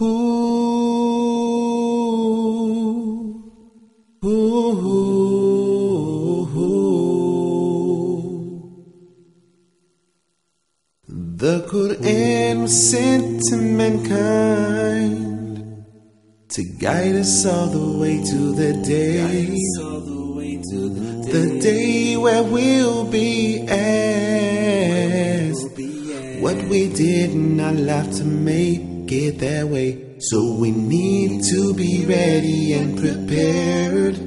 Ooh. The Quran was sent to mankind to guide us all the way to the day, the day where we'll be asked what we did in our life to make it that way. So we need to be ready and prepared.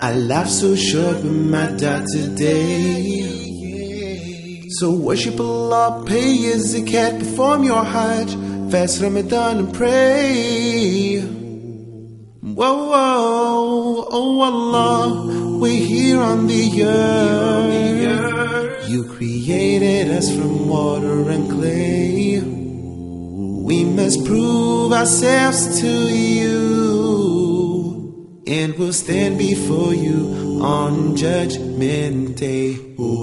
Our life's so short, we might die today. So worship Allah, pay your zakat, perform your hajj, fast Ramadan and pray. Whoa, whoa, oh Allah, we're here on the earth. You created us from water and clay. Must prove ourselves to you, and we'll stand before you on Judgment Day.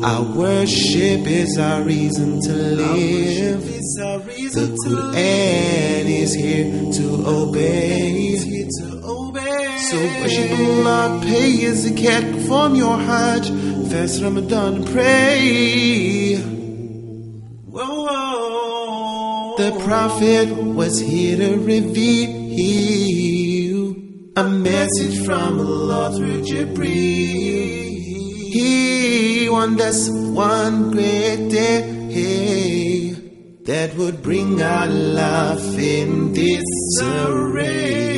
Our worship is our reason to live. The Quran is here to obey. So worship Allah, pay zakat, perform your hajj, fast Ramadan pray. Whoa, whoa. The Prophet was here to reveal a message from Allah through Jibreel. He warned us one great day that would bring our life in disarray.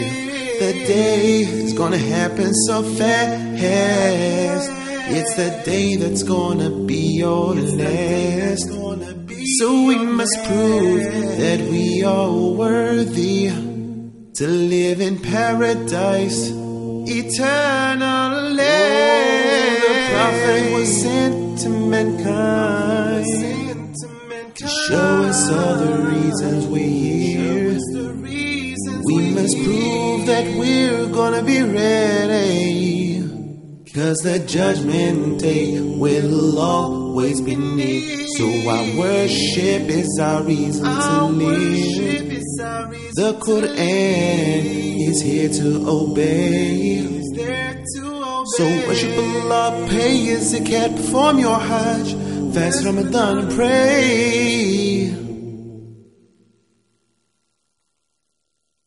The day is gonna happen so fast. It's the day that's gonna be your last. So we must prove that we are worthy to live in paradise eternally. Oh, The prophet was sent to mankind to show us all the reasons we're here. We must prove that we're gonna be ready. Cause the judgment day will always. So our worship is our reason to live. The Quran is here to obey. So worship Allah, pay your zakat, perform your hajj, fast Ramadan and pray.